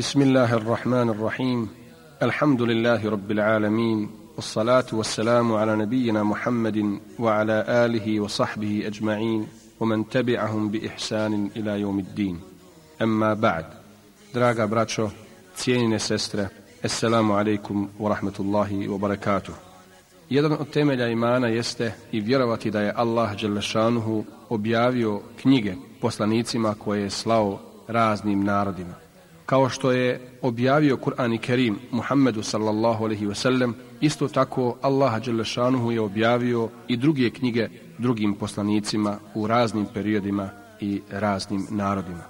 بسم الله الرحمن الرحيم الحمد لله رب العالمين والصلاة والسلام على نبينا محمد وعلى آله وصحبه أجمعين ومن تبعهم بإحسان إلى يوم الدين أما بعد دراغا براتشو cijenine sestre, Assalamu alaikum wa rahmatullahi wa barakatuh. Jedan od temelja imana jeste i vjerovati da je Allah Đelešanuhu objavio knjige poslanicima koje je slao raznim narodima. Kao što je objavio Kur'an i Kerim Muhammedu sallallahu alaihi ve sellem, isto tako Allah Đelešanuhu je objavio i druge knjige drugim poslanicima u raznim periodima i raznim narodima.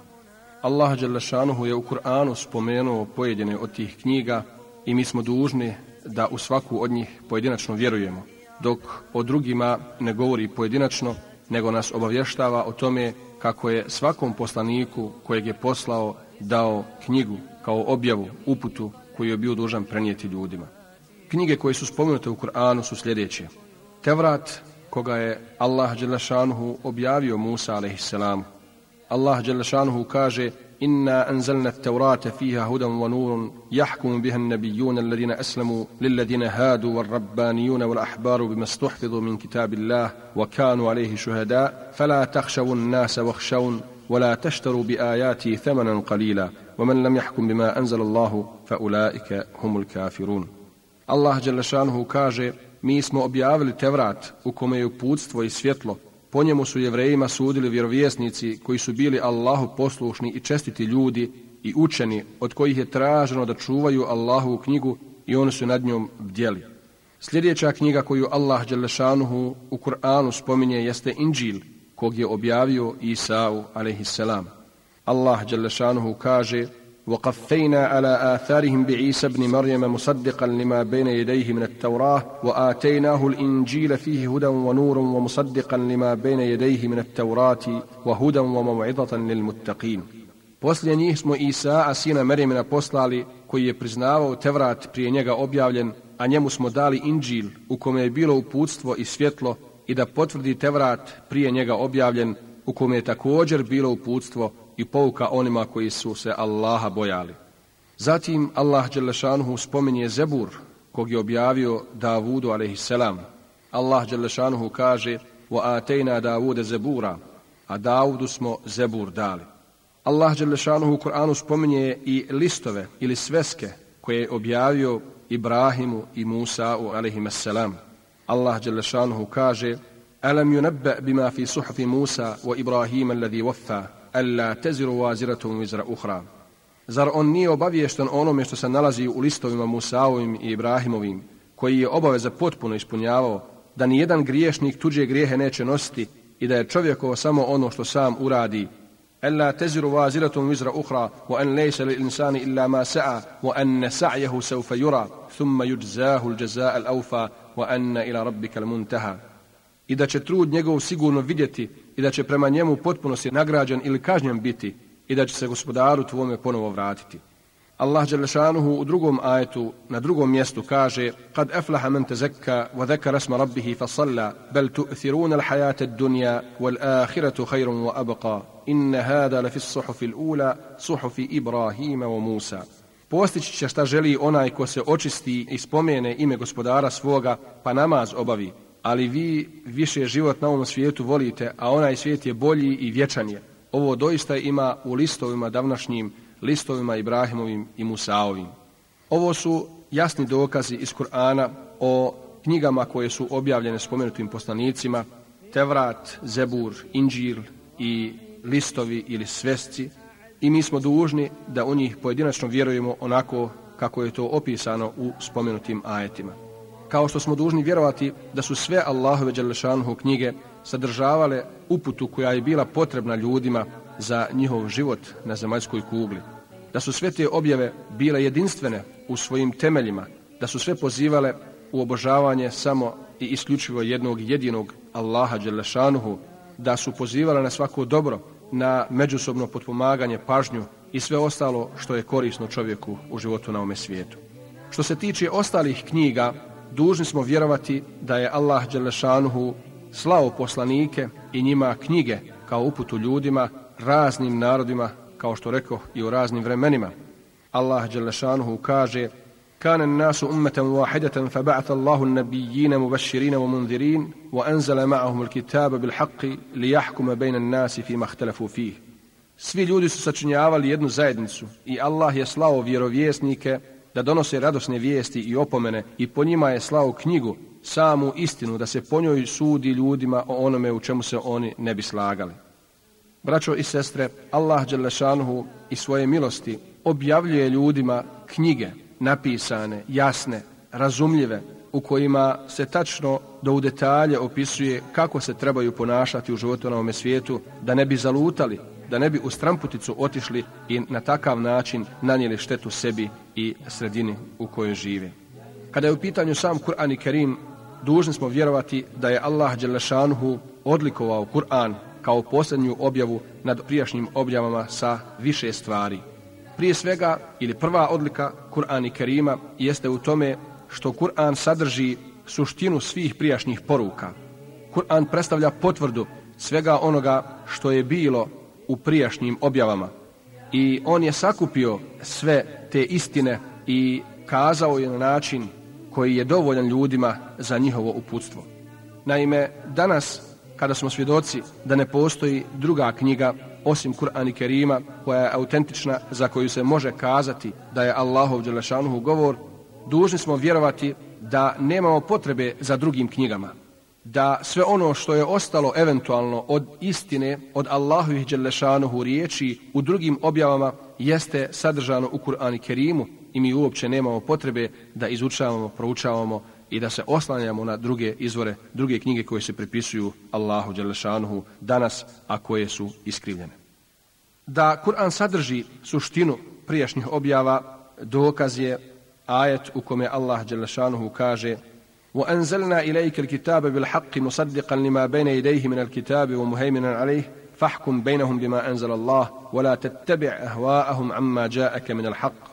Allah Đelešanuhu je u Kur'anu spomenuo pojedine od tih knjiga i mi smo dužni da u svaku od njih pojedinačno vjerujemo, dok o drugima ne govori pojedinačno, nego nas obavještava o tome kako je svakom poslaniku kojeg je poslao dao knjigu kao objavu, uputu koju je bio dužan prenijeti ljudima. Knjige koje su spomenute u Kur'anu su sljedeće. Tevrat koga je Allah Đelešanuhu objavio Musa a.s. Allah Đelešanuhu kaže Inna anzalna tevrate fiha hudan wa nurun jahkum biha nabijuna alladina aslamu lilladina hadu wal rabbanijuna wal ahbaru bima stuhfidu min kitabillah wa kanu alaihi shuhada fala takšavun nasa vahšavun ولا تشتروا بآياتي ثمنا قليلا ومن لم يحكم بما أنزل الله فأولئك هم الكافرون الله جل شانه kaže mi smo objavili Tevrat u kome je uputstvo i svjetlo Po njemu su jevrejima sudili vjerovjesnici koji su bili Allahu poslušni i čestiti ljudi i učeni od kojih je traženo da čuvaju Allahu knjigu i oni su nad njom bdjeli. Sljedeća knjiga koju Allah Đelešanuhu u Kur'anu spominje jeste Inđil, kog je objavio Isau a.s. Allah Đelešanuhu kaže وقفينا على آثارهم بعيسى بن مريم مصدقا لما بين يديه من التوراة وآتيناه الإنجيل فيه هدى ونور ومصدقا لما بين يديه من التوراة وهدى وموعظة للمتقين Poslije njih smo Isa, a sina Merimena, poslali, koji je priznavao Tevrat prije njega objavljen, a njemu smo dali Inđil, u kome je bilo uputstvo i svjetlo, i da potvrdi Tevrat prije njega objavljen, u kome je također bilo uputstvo i pouka onima koji su se Allaha bojali. Zatim Allah Đelešanuhu spominje Zebur, kog je objavio Davudu a.s. Allah Đelešanuhu kaže وَآتَيْنَا دَاوُودَ Zebura, a Davudu smo Zebur dali. Allah Đelešanuhu u Kur'anu spominje i listove ili sveske koje je objavio Ibrahimu i Musa'u a.s. Allah Đelešanuhu kaže Alam yunabba bima fi suhfi Musa wa Ibrahim alladhi waffa alla taziru waziratun wizra ukhra Zar on nije obaviješten onome što se nalazi u listovima Musaovim i Ibrahimovim, koji je obaveza potpuno ispunjavao, da ni jedan griješnik tuđe grijehe neće nositi i da je čovjekovo samo ono što sam uradi. Ella teziru waziratun wizra ukhra wa an laysa lil insani illa ma sa'a wa an sa'yahu sawfa yura thumma yujzahu al al awfa wa anna ila rabbika al-muntaha. I da će trud njegov sigurno vidjeti i da će prema njemu potpuno se nagrađen ili kažnjen biti i da će se gospodaru tvome ponovo vratiti. Allah Đelešanuhu u drugom ajetu na drugom mjestu kaže Kad eflaha men te zekka wa dheka rasma rabbihi fa salla bel tu'thiruna l'hajate dunja wal ahiratu khayrun wa abqa inne hada la fis suhufi l'ula suhufi Ibrahima wa Musa Postići će šta želi onaj ko se očisti i spomene ime gospodara svoga pa namaz obavi ali vi više život na ovom svijetu volite, a onaj svijet je bolji i vječan je. Ovo doista ima u listovima davnašnjim, listovima Ibrahimovim i Musaovim. Ovo su jasni dokazi iz Kur'ana o knjigama koje su objavljene spomenutim poslanicima, Tevrat, Zebur, Inđil i listovi ili svesci, i mi smo dužni da u njih pojedinačno vjerujemo onako kako je to opisano u spomenutim ajetima kao što smo dužni vjerovati da su sve Allahove Đelešanuhu knjige sadržavale uputu koja je bila potrebna ljudima za njihov život na zemaljskoj kugli. Da su sve te objave bile jedinstvene u svojim temeljima, da su sve pozivale u obožavanje samo i isključivo jednog jedinog Allaha Đelešanuhu, da su pozivale na svako dobro, na međusobno potpomaganje, pažnju i sve ostalo što je korisno čovjeku u životu na ome svijetu. Što se tiče ostalih knjiga dužni smo vjerovati da je Allah Đelešanuhu slao poslanike i njima knjige kao uputu ljudima, raznim narodima, kao što rekao, i u raznim vremenima. Allah Đelešanuhu kaže كان الناس أمة واحدة فبعث الله النبيين مبشرين ومنذرين وأنزل معهم الكتاب بالحق ليحكم بين الناس فيما اختلفوا فيه Svi ljudi su sačinjavali jednu zajednicu i Allah je slao vjerovjesnike da donose radosne vijesti i opomene i po njima je slao knjigu, samu istinu, da se po njoj sudi ljudima o onome u čemu se oni ne bi slagali. Braćo i sestre, Allah Đelešanuhu i svoje milosti objavljuje ljudima knjige napisane, jasne, razumljive, u kojima se tačno do u detalje opisuje kako se trebaju ponašati u životu na ovome svijetu, da ne bi zalutali, da ne bi u stramputicu otišli i na takav način nanijeli štetu sebi i sredini u kojoj žive. Kada je u pitanju sam Kur'an i Kerim, dužni smo vjerovati da je Allah Đelešanuhu odlikovao Kur'an kao posljednju objavu nad prijašnjim objavama sa više stvari. Prije svega, ili prva odlika Kur'an i Kerima, jeste u tome što Kur'an sadrži suštinu svih prijašnjih poruka. Kur'an predstavlja potvrdu svega onoga što je bilo u prijašnjim objavama. I on je sakupio sve te istine i kazao je na način koji je dovoljan ljudima za njihovo uputstvo. Naime, danas, kada smo svjedoci da ne postoji druga knjiga osim Kur'an i Kerima, koja je autentična, za koju se može kazati da je Allahov Đelešanuhu govor, dužni smo vjerovati da nemamo potrebe za drugim knjigama. Da sve ono što je ostalo eventualno od istine, od Allahovih Đelešanuhu riječi u drugim objavama, jeste sadržano u Kur'an i Kerimu i mi uopće nemamo potrebe da izučavamo, proučavamo i da se oslanjamo na druge izvore, druge knjige koje se pripisuju Allahu Đelešanuhu danas, a koje su iskrivljene. Da Kur'an sadrži suštinu prijašnjih objava, dokaz je ajet u kome Allah Đelešanuhu kaže وَأَنزَلْنَا إِلَيْكَ الْكِتَابَ بِالْحَقِّ مُصَدِّقًا لِمَا بَيْنَ يَدَيْهِ مِنَ الْكِتَابِ وَمُهَيْمِنًا عَلَيْهِ فَحْكُمْ بَيْنَهُمْ بِمَا أَنزَلَ اللَّهِ وَلَا تَتَّبِعْ أَهْوَاءَهُمْ عَمَّا جَاءَكَ مِنَ الْحَقِّ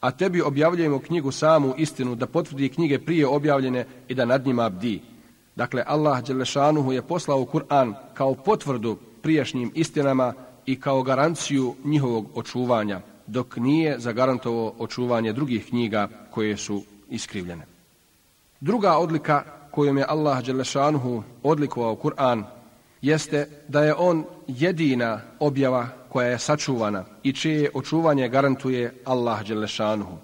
a tebi objavljujemo knjigu samu istinu da potvrdi knjige prije objavljene i da nad njima bdi. Dakle, Allah Đelešanuhu je poslao Kur'an kao potvrdu prijašnjim istinama i kao garanciju njihovog očuvanja, dok nije zagarantovo očuvanje drugih knjiga koje su iskrivljene. Druga odlika kojom je Allah Đelešanuhu odlikovao Kur'an jeste da je on jedina objava koja je sačuvana i čije očuvanje garantuje Allah Đelešanuhu.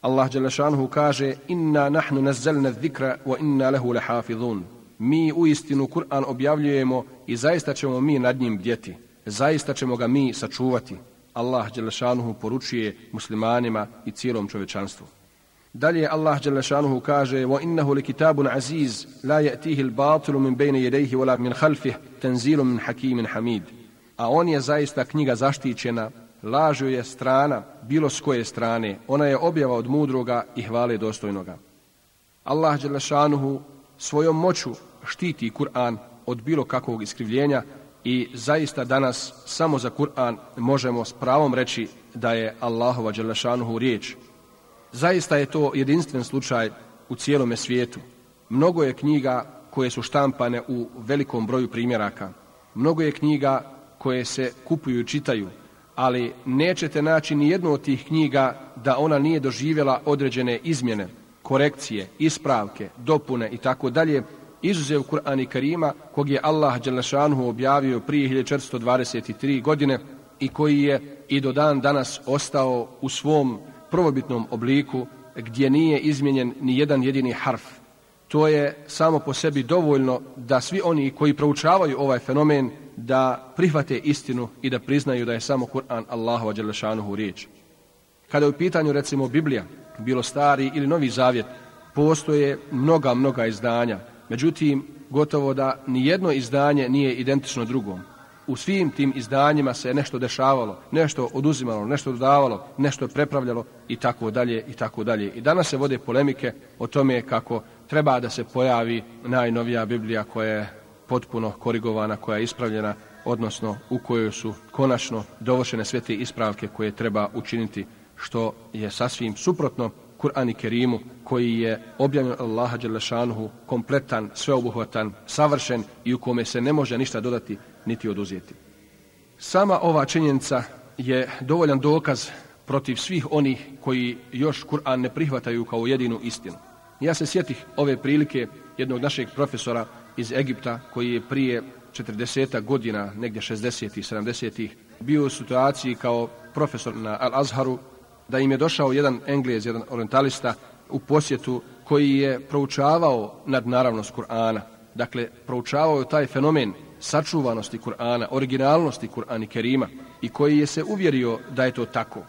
Allah Đelešanuhu kaže Inna nahnu nazzalna dhikra wa inna lehu lehafidhun. Mi u istinu Kur'an objavljujemo i zaista ćemo mi nad njim bdjeti. Zaista ćemo ga mi sačuvati. Allah Đelešanuhu poručuje muslimanima i cijelom čovečanstvu. Dalje Allah Đelešanuhu kaže وَإِنَّهُ لِكِتَابٌ li لَا aziz la مِنْ بَيْنَ يَدَيْهِ min مِنْ خَلْفِهِ wala min حَكِيمٍ حَمِيدٍ min hakimin hamid a on je zaista knjiga zaštićena, lažu je strana, bilo s koje strane, ona je objava od mudroga i hvale dostojnoga. Allah Đelešanuhu svojom moću štiti Kur'an od bilo kakvog iskrivljenja i zaista danas samo za Kur'an možemo s pravom reći da je Allahova Đelešanuhu riječ. Zaista je to jedinstven slučaj u cijelome svijetu. Mnogo je knjiga koje su štampane u velikom broju primjeraka. Mnogo je knjiga koje se kupuju i čitaju, ali nećete naći ni jednu od tih knjiga da ona nije doživjela određene izmjene, korekcije, ispravke, dopune i tako dalje, izuzev Kur'an i Karima, kog je Allah Đelešanuhu objavio prije 1423 godine i koji je i do dan danas ostao u svom prvobitnom obliku gdje nije izmijenjen ni jedan jedini harf. To je samo po sebi dovoljno da svi oni koji proučavaju ovaj fenomen da prihvate istinu i da priznaju da je samo Kur'an Allahova Đelešanuhu riječ. Kada je u pitanju recimo Biblija, bilo stari ili novi zavjet, postoje mnoga, mnoga izdanja. Međutim, gotovo da ni jedno izdanje nije identično drugom. U svim tim izdanjima se nešto dešavalo, nešto oduzimalo, nešto dodavalo, nešto prepravljalo i tako dalje i tako dalje. I danas se vode polemike o tome kako treba da se pojavi najnovija Biblija koja je potpuno korigovana, koja je ispravljena, odnosno u kojoj su konačno dovršene sve te ispravke koje treba učiniti, što je sasvim suprotno Kur'an i Kerimu, koji je objavljen Allaha Đelešanuhu, kompletan, sveobuhvatan, savršen i u kome se ne može ništa dodati niti oduzeti. Sama ova činjenica je dovoljan dokaz protiv svih onih koji još Kur'an ne prihvataju kao jedinu istinu. Ja se sjetih ove prilike jednog našeg profesora iz Egipta koji je prije 40 godina, negdje 60 i 70 bio u situaciji kao profesor na Al-Azharu da im je došao jedan englez, jedan orientalista u posjetu koji je proučavao nadnaravnost Kur'ana. Dakle, proučavao je taj fenomen sačuvanosti Kur'ana, originalnosti Kur'ani Kerima i koji je se uvjerio da je to tako.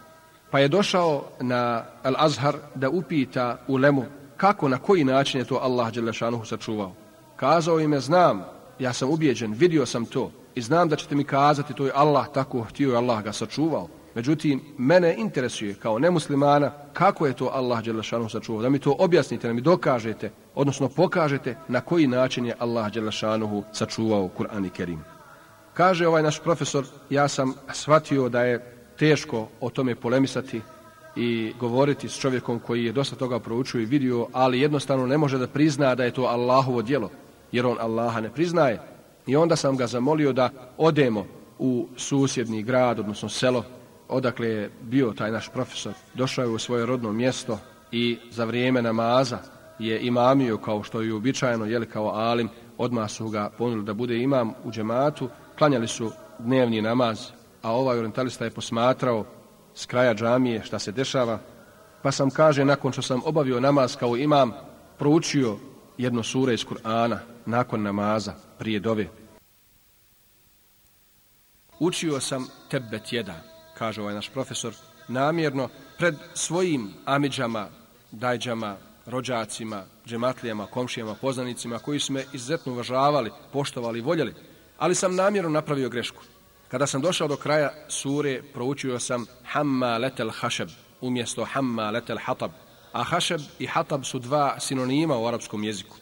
Pa je došao na Al-Azhar da upita u Lemu kako, na koji način je to Allah Đelešanuhu sačuvao. Kazao im je, znam, ja sam ubijeđen, vidio sam to i znam da ćete mi kazati to je Allah tako htio i Allah ga sačuvao. Međutim, mene interesuje kao nemuslimana kako je to Allah Đelešanuhu sačuvao. Da mi to objasnite, da mi dokažete, odnosno pokažete na koji način je Allah Đelešanuhu sačuvao Kur'an i Kerim. Kaže ovaj naš profesor, ja sam shvatio da je teško o tome polemisati i govoriti s čovjekom koji je dosta toga proučio i vidio, ali jednostavno ne može da prizna da je to Allahovo djelo, jer on Allaha ne priznaje. I onda sam ga zamolio da odemo u susjedni grad, odnosno selo, odakle je bio taj naš profesor. Došao je u svoje rodno mjesto i za vrijeme namaza je imamio kao što je uobičajeno, jeli kao alim, odmah su ga ponuli da bude imam u džematu, klanjali su dnevni namaz, a ovaj orientalista je posmatrao s kraja džamije šta se dešava, pa sam kaže nakon što sam obavio namaz kao imam, proučio jedno sure iz Kur'ana nakon namaza prije dove. Učio sam tebet jedan, kaže ovaj naš profesor, namjerno pred svojim amidžama, dajđama, rođacima, džematlijama, komšijama, poznanicima koji su me izuzetno uvažavali, poštovali i voljeli, ali sam namjerno napravio grešku. Kada sam došao do kraja sure, proučio sam Hamma letel hašeb umjesto Hamma letel hatab. A hašeb i hatab su dva sinonima u arapskom jeziku.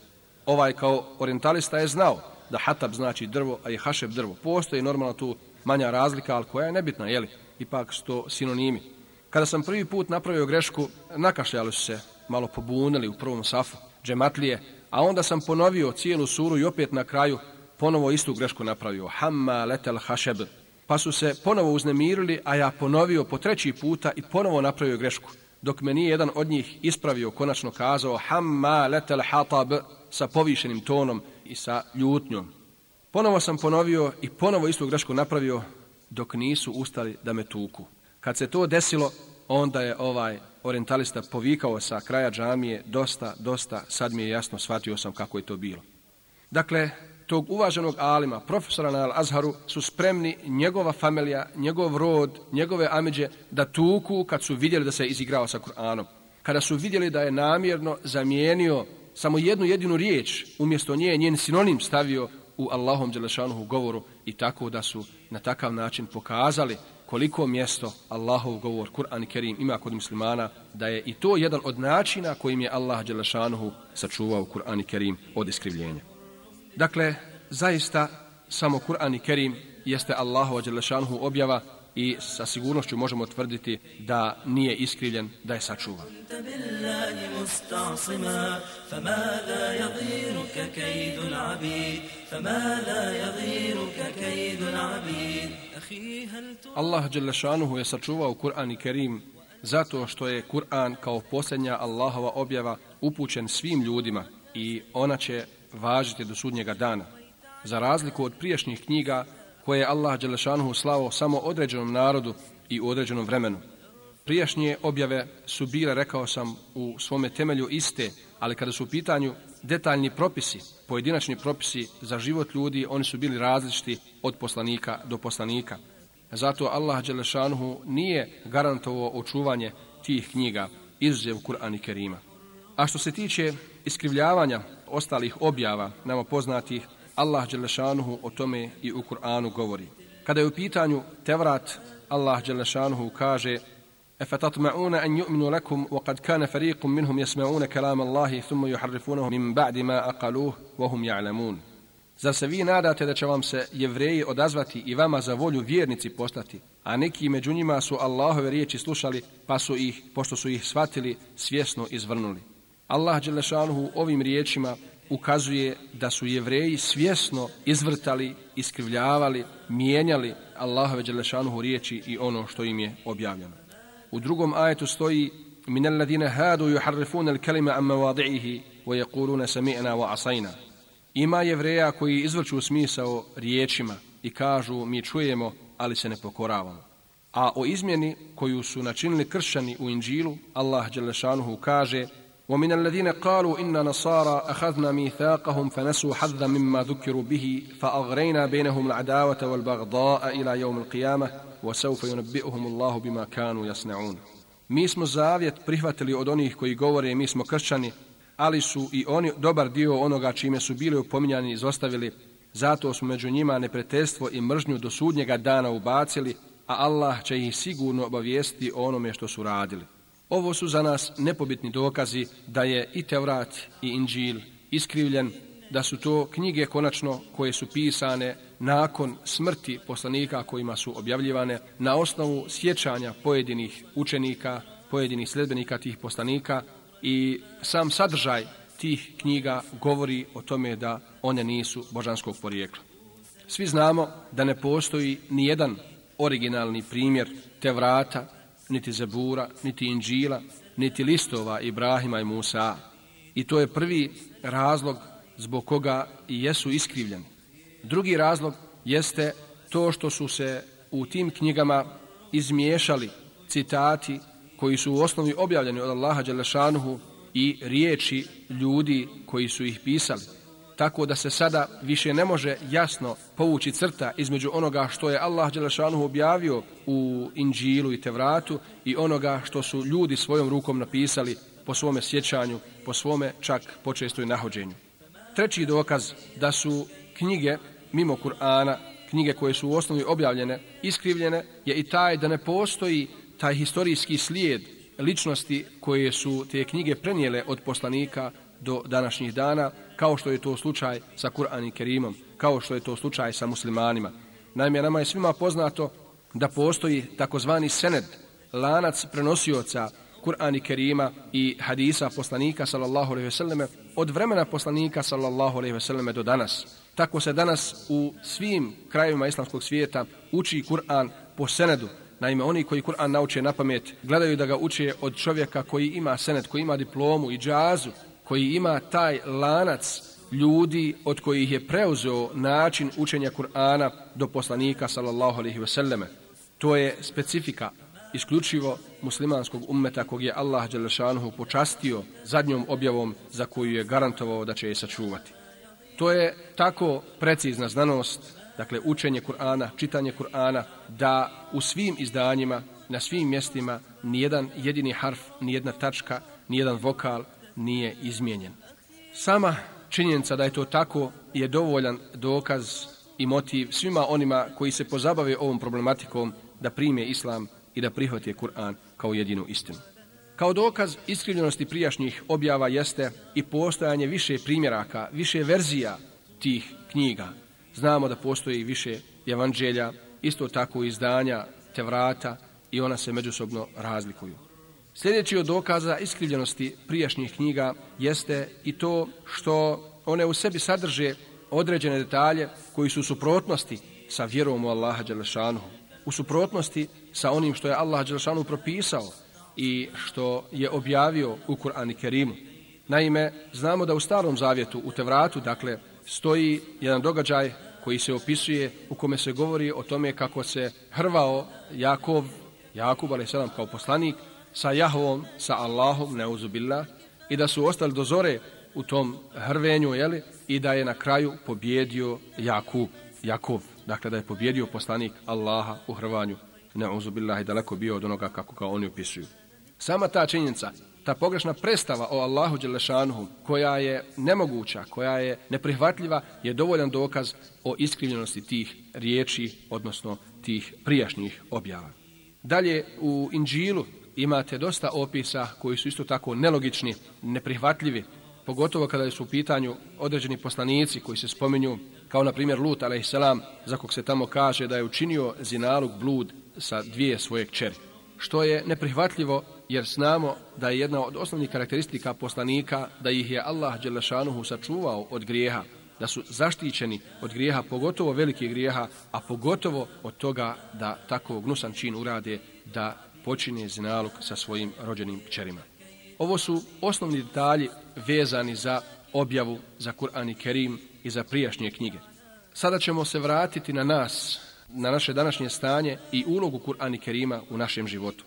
Ovaj kao orientalista je znao da hatab znači drvo, a i hašeb drvo. Postoji normalno tu manja razlika, ali koja je nebitna, jeli? Ipak su to sinonimi. Kada sam prvi put napravio grešku, nakašljali su se, malo pobunili u prvom safu, džematlije, a onda sam ponovio cijelu suru i opet na kraju ponovo istu grešku napravio. Hamma letel hašeb pa su se ponovo uznemirili, a ja ponovio po treći puta i ponovo napravio grešku. Dok me nije jedan od njih ispravio, konačno kazao Hamma letel hatab sa povišenim tonom i sa ljutnjom. Ponovo sam ponovio i ponovo istu grešku napravio dok nisu ustali da me tuku. Kad se to desilo, onda je ovaj orientalista povikao sa kraja džamije dosta, dosta, sad mi je jasno, shvatio sam kako je to bilo. Dakle, tog uvaženog alima, profesora na Al-Azharu, su spremni njegova familija, njegov rod, njegove ameđe da tuku kad su vidjeli da se izigrao sa Kur'anom. Kada su vidjeli da je namjerno zamijenio samo jednu jedinu riječ, umjesto nje njen sinonim stavio u Allahom Đelešanuhu govoru i tako da su na takav način pokazali koliko mjesto Allahov govor Kur'an Kerim ima kod muslimana, da je i to jedan od načina kojim je Allah Đelešanuhu sačuvao Kur'an Kerim od iskrivljenja. Dakle, zaista samo Kur'an Kerim jeste Allahu Đelešanuhu objava i sa sigurnošću možemo tvrditi da nije iskrivljen, da je sačuvan. Allah Đelešanuhu je sačuvao Kur'an i Kerim zato što je Kur'an kao posljednja Allahova objava upućen svim ljudima i ona će važiti do sudnjega dana. Za razliku od prijašnjih knjiga koje je Allah Đelešanuhu slavo samo određenom narodu i u određenom vremenu. Prijašnje objave su bile, rekao sam, u svome temelju iste, ali kada su u pitanju detaljni propisi, pojedinačni propisi za život ljudi, oni su bili različiti od poslanika do poslanika. Zato Allah Đelešanuhu nije garantovao očuvanje tih knjiga, izuzev Kur'an i Kerima. A što se tiče iskrivljavanja ostalih objava nama poznatih, Allah Đelešanuhu o tome i u Kur'anu govori. Kada je u pitanju Tevrat, Allah Đelešanuhu kaže أفتطمعون أن يؤمنوا لكم وقد كان فريق منهم يسمعون كلام الله ثم يحرفونه من بعد ما أقلوه وهم يعلمون Zar se vi nadate da će vam se jevreji odazvati i vama za volju vjernici postati, a neki među njima su Allahove riječi slušali, pa su ih, pošto su ih shvatili, svjesno izvrnuli. Allah Đelešanuhu ovim riječima ukazuje da su jevreji svjesno izvrtali, iskrivljavali, mijenjali Allahove Đelešanuhu riječi i ono što im je objavljeno. U drugom ajetu stoji min alladhina hadu yuharrifuna al-kalima an mawadi'ihi wa yaquluna sami'na wa asayna. Ima jevreja koji izvrću smisao riječima i kažu mi čujemo, ali se ne pokoravamo. A o izmjeni koju su načinili kršćani u Inđilu, Allah Đelešanuhu kaže ومن الذين قالوا إن نصارى أخذنا ميثاقهم فنسوا حظا مما ذكروا به فأغرينا بينهم العداوة والبغضاء إلى يوم القيامة وسوف ينبئهم الله بما كانوا يصنعون Mi smo zavjet prihvatili od onih koji govore mi smo kršćani, ali su i oni dobar dio onoga čime su bili upominjani izostavili, zato smo među njima nepretest i mržnju do sudnjega dana ubacili, a Allah će ih sigurno obavijesti o onome što su radili. Ovo su za nas nepobitni dokazi da je i Tevrat i Inđil iskrivljen, da su to knjige konačno koje su pisane nakon smrti poslanika kojima su objavljivane na osnovu sjećanja pojedinih učenika, pojedinih sledbenika tih poslanika i sam sadržaj tih knjiga govori o tome da one nisu božanskog porijekla. Svi znamo da ne postoji ni jedan originalni primjer Tevrata, niti Zebura, niti Inđila, niti listova Ibrahima i Musa. I to je prvi razlog zbog koga i jesu iskrivljeni. Drugi razlog jeste to što su se u tim knjigama izmiješali citati koji su u osnovi objavljeni od Allaha Đelešanuhu i riječi ljudi koji su ih pisali tako da se sada više ne može jasno povući crta između onoga što je Allah Đelešanuhu objavio u Inđilu i Tevratu i onoga što su ljudi svojom rukom napisali po svome sjećanju, po svome čak počestoj nahođenju. Treći dokaz da su knjige mimo Kur'ana, knjige koje su u osnovi objavljene, iskrivljene, je i taj da ne postoji taj historijski slijed ličnosti koje su te knjige prenijele od poslanika do današnjih dana, kao što je to slučaj sa Kur'an i Kerimom, kao što je to slučaj sa muslimanima. Naime, nama je svima poznato da postoji takozvani sened, lanac prenosioca Kur'an i Kerima i hadisa poslanika sallallahu alejhi ve selleme od vremena poslanika sallallahu alejhi ve selleme do danas. Tako se danas u svim krajevima islamskog svijeta uči Kur'an po senedu. Naime, oni koji Kur'an nauče na pamet, gledaju da ga uče od čovjeka koji ima sened, koji ima diplomu i džazu, koji ima taj lanac ljudi od kojih je preuzeo način učenja Kur'ana do poslanika sallallahu alaihi ve selleme. To je specifika isključivo muslimanskog ummeta kog je Allah Đelešanuhu počastio zadnjom objavom za koju je garantovao da će je sačuvati. To je tako precizna znanost, dakle učenje Kur'ana, čitanje Kur'ana, da u svim izdanjima, na svim mjestima, nijedan jedini harf, nijedna tačka, nijedan vokal, nije izmijenjen. Sama činjenica da je to tako je dovoljan dokaz i motiv svima onima koji se pozabave ovom problematikom da prime islam i da prihvate Kur'an kao jedinu istinu. Kao dokaz iskrivljenosti prijašnjih objava jeste i postojanje više primjeraka, više verzija tih knjiga. Znamo da postoji više evanđelja, isto tako izdanja Tevrata i ona se međusobno razlikuju. Sljedeći od dokaza iskrivljenosti prijašnjih knjiga jeste i to što one u sebi sadrže određene detalje koji su u suprotnosti sa vjerom u Allaha Đelešanu, u suprotnosti sa onim što je Allah Đelešanu propisao i što je objavio u Kur'an i Kerimu. Naime, znamo da u starom zavjetu, u Tevratu, dakle, stoji jedan događaj koji se opisuje u kome se govori o tome kako se hrvao Jakov, Jakub, ali sedam kao poslanik, sa Jahvom, sa Allahom, neuzubillah, i da su ostali do zore u tom hrvenju, jeli, i da je na kraju pobjedio Jakub, Jakov, dakle da je pobjedio poslanik Allaha u hrvanju, neuzubillah, i daleko bio od onoga kako ga oni opisuju. Sama ta činjenica, ta pogrešna predstava o Allahu Đelešanuhu, koja je nemoguća, koja je neprihvatljiva, je dovoljan dokaz o iskrivljenosti tih riječi, odnosno tih prijašnjih objava. Dalje, u Inđilu, imate dosta opisa koji su isto tako nelogični, neprihvatljivi, pogotovo kada su u pitanju određeni poslanici koji se spominju, kao na primjer Lut, a.s. za kog se tamo kaže da je učinio zinalog blud sa dvije svoje kćeri. Što je neprihvatljivo jer znamo da je jedna od osnovnih karakteristika poslanika da ih je Allah Đelešanuhu sačuvao od grijeha, da su zaštićeni od grijeha, pogotovo velike grijeha, a pogotovo od toga da tako gnusan čin urade da počine zinalog sa svojim rođenim kćerima. Ovo su osnovni detalji vezani za objavu za Kur'an i Kerim i za prijašnje knjige. Sada ćemo se vratiti na nas, na naše današnje stanje i ulogu Kur'an i Kerima u našem životu.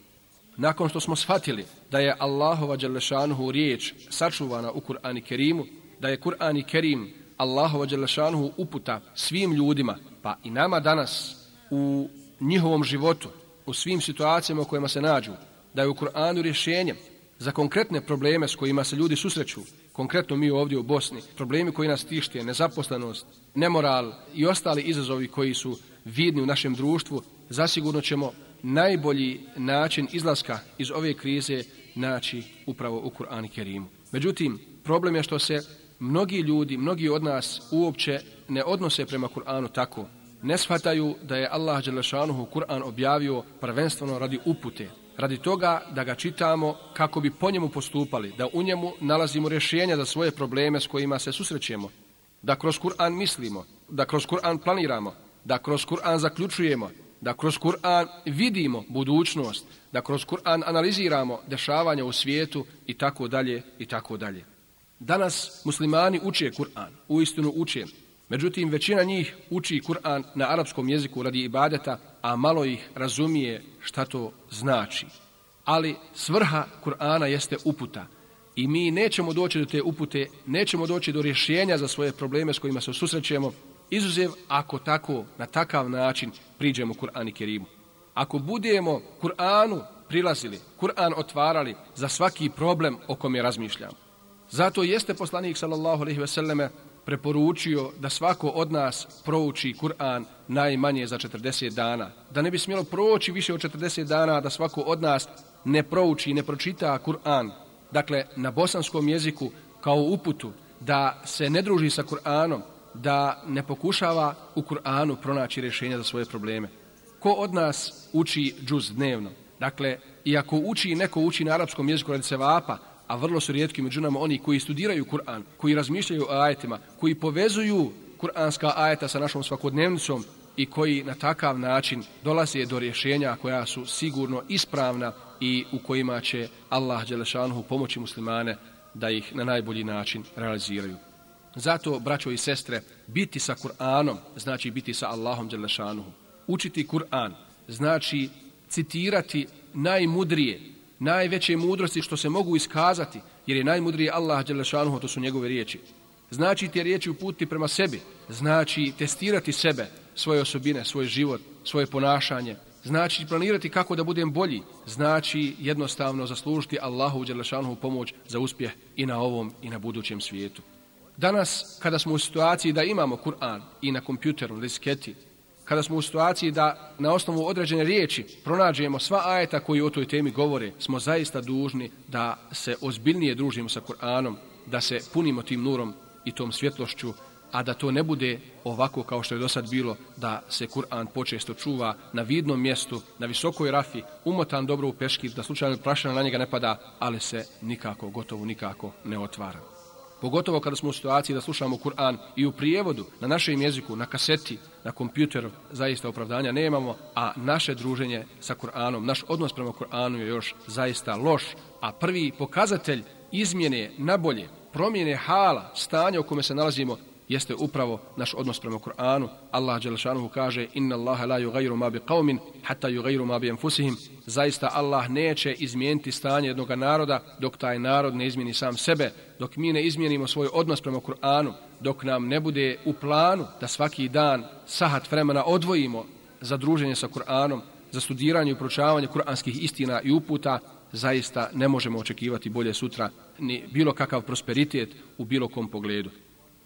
Nakon što smo shvatili da je Allahova Đelešanuhu riječ sačuvana u Kur'an i Kerimu, da je Kur'an i Kerim Allahova Đelešanuhu uputa svim ljudima, pa i nama danas u njihovom životu, u svim situacijama u kojima se nađu, da je u Kur'anu rješenje za konkretne probleme s kojima se ljudi susreću, konkretno mi ovdje u Bosni, problemi koji nas tište, nezaposlenost, nemoral i ostali izazovi koji su vidni u našem društvu, zasigurno ćemo najbolji način izlaska iz ove krize naći upravo u Kur'an i Kerimu. Međutim, problem je što se mnogi ljudi, mnogi od nas uopće ne odnose prema Kur'anu tako. Ne shvataju da je Allah Đelešanuhu Kur'an objavio prvenstveno radi upute, radi toga da ga čitamo kako bi po njemu postupali, da u njemu nalazimo rješenja za svoje probleme s kojima se susrećemo, da kroz Kur'an mislimo, da kroz Kur'an planiramo, da kroz Kur'an zaključujemo, da kroz Kur'an vidimo budućnost, da kroz Kur'an analiziramo dešavanja u svijetu i tako dalje i tako dalje. Danas muslimani uče Kur'an, u istinu uče. Međutim, većina njih uči Kur'an na arapskom jeziku radi ibadeta, a malo ih razumije šta to znači. Ali svrha Kur'ana jeste uputa. I mi nećemo doći do te upute, nećemo doći do rješenja za svoje probleme s kojima se susrećemo, izuzev ako tako, na takav način priđemo Kur'an i Kerimu. Ako budemo Kur'anu prilazili, Kur'an otvarali za svaki problem o kome razmišljamo. Zato jeste poslanik sallallahu alejhi ve selleme preporučio da svako od nas prouči Kur'an najmanje za 40 dana. Da ne bi smjelo proći više od 40 dana da svako od nas ne prouči, ne pročita Kur'an. Dakle, na bosanskom jeziku kao uputu da se ne druži sa Kur'anom, da ne pokušava u Kur'anu pronaći rješenja za svoje probleme. Ko od nas uči džuz dnevno? Dakle, i ako uči neko uči na arapskom jeziku radi se vapa, a vrlo su rijetki među nama oni koji studiraju Kur'an, koji razmišljaju o ajetima, koji povezuju kur'anska ajeta sa našom svakodnevnicom i koji na takav način dolaze do rješenja koja su sigurno ispravna i u kojima će Allah Đelešanuhu pomoći muslimane da ih na najbolji način realiziraju. Zato, braćo i sestre, biti sa Kur'anom znači biti sa Allahom Đelešanuhu. Učiti Kur'an znači citirati najmudrije, najveće mudrosti što se mogu iskazati, jer je najmudriji Allah Đelešanuhu, to su njegove riječi. Znači te riječi uputiti prema sebi, znači testirati sebe, svoje osobine, svoj život, svoje ponašanje, znači planirati kako da budem bolji, znači jednostavno zaslužiti Allahu Đelešanuhu pomoć za uspjeh i na ovom i na budućem svijetu. Danas, kada smo u situaciji da imamo Kur'an i na kompjuteru, disketi, kada smo u situaciji da na osnovu određene riječi pronađemo sva ajeta koji o toj temi govore, smo zaista dužni da se ozbiljnije družimo sa Kur'anom, da se punimo tim nurom i tom svjetlošću, a da to ne bude ovako kao što je do sad bilo, da se Kur'an počesto čuva na vidnom mjestu, na visokoj rafi, umotan dobro u peškir, da slučajno prašana na njega ne pada, ali se nikako, gotovo nikako ne otvara. Pogotovo kada smo u situaciji da slušamo Kur'an i u prijevodu na našem jeziku, na kaseti, na kompjuteru, zaista opravdanja nemamo, a naše druženje sa Kur'anom, naš odnos prema Kur'anu je još zaista loš, a prvi pokazatelj izmjene na bolje, promjene hala, stanja u kome se nalazimo, jeste upravo naš odnos prema Kur'anu. Allah Đelešanuhu kaže Inna Allahe la yugayru ma bi qavmin hatta yugayru ma bi enfusihim. Zaista Allah neće izmijeniti stanje jednog naroda dok taj narod ne izmijeni sam sebe, dok mi ne izmijenimo svoj odnos prema Kur'anu, dok nam ne bude u planu da svaki dan sahat vremena odvojimo za druženje sa Kur'anom, za studiranje i proučavanje kur'anskih istina i uputa, zaista ne možemo očekivati bolje sutra ni bilo kakav prosperitet u bilo kom pogledu.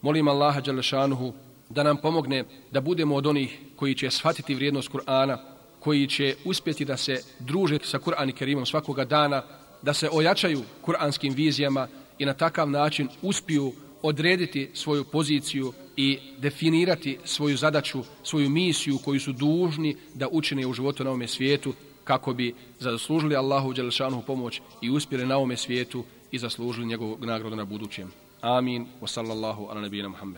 Molim Allaha Đalešanuhu da nam pomogne da budemo od onih koji će shvatiti vrijednost Kur'ana, koji će uspjeti da se druže sa Kur'an i Kerimom svakoga dana, da se ojačaju kur'anskim vizijama i na takav način uspiju odrediti svoju poziciju i definirati svoju zadaću, svoju misiju koju su dužni da učine u životu na ovome svijetu kako bi zaslužili Allahu Đelešanu pomoć i uspjeli na ovome svijetu i zaslužili njegovu nagradu na budućem. Amin. Wa sallallahu ala نبينا محمد